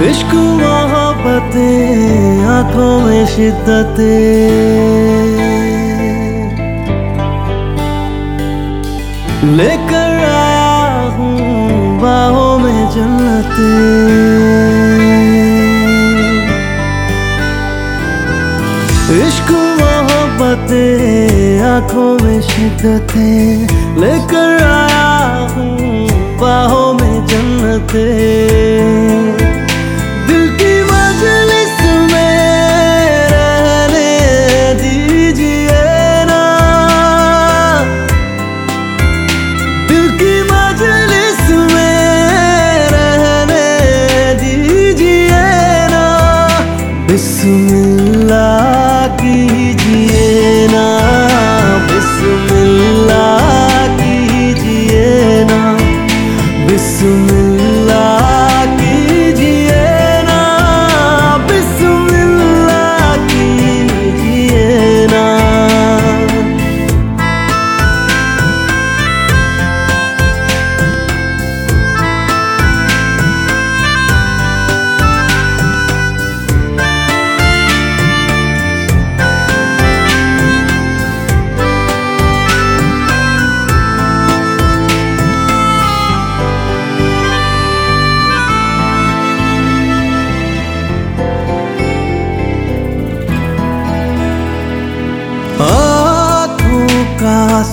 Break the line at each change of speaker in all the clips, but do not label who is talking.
इश्क मोहब्बतें, आँखों में शिद्दतें। लेकर आया हूँ बाहों में जन्नते। इश्क मोहब्बतें, आँखों में शिद्दतें। लेकर आया हूँ बाहों में जन्नते।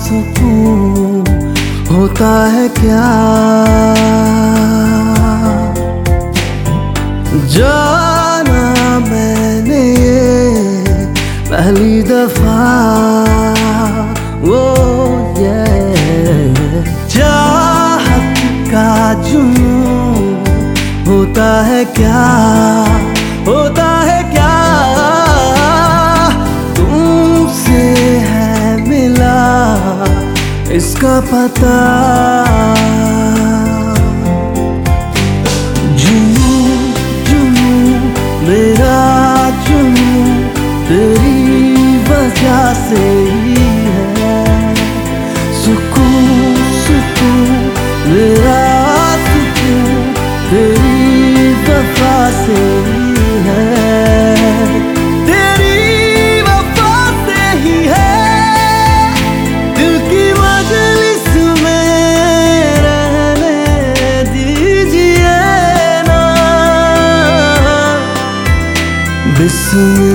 सुकून होता है क्या? जाना मैंने पहली दफ़ा। वो ये चाहत का जुनून होता है क्या? इसका पता जुनू जुनू मेरा जुनू तेरी वजह से ही बिस्मिल्लाह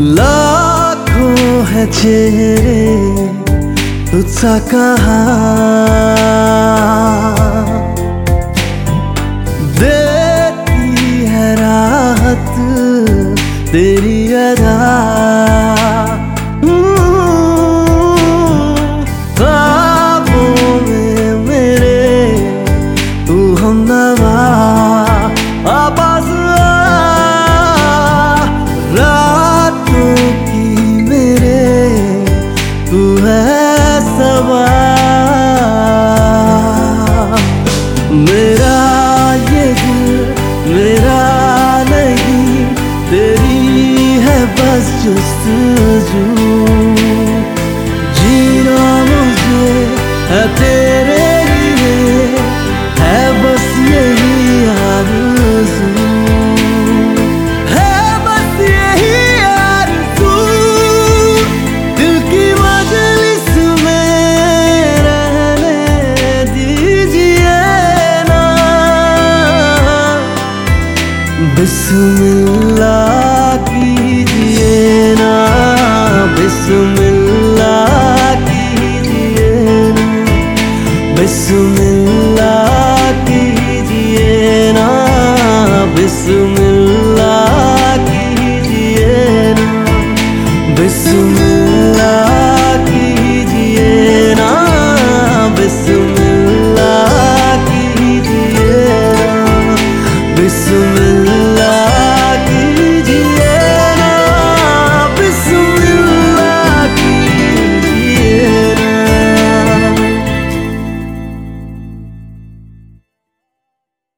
लाखों है चेहरे तुझसा कहा। आरज़ू जीना मुझे है है बस यही आरज़ू। है बस यही की मजलिस में दीजिए ना। बिस्मिल्लाह।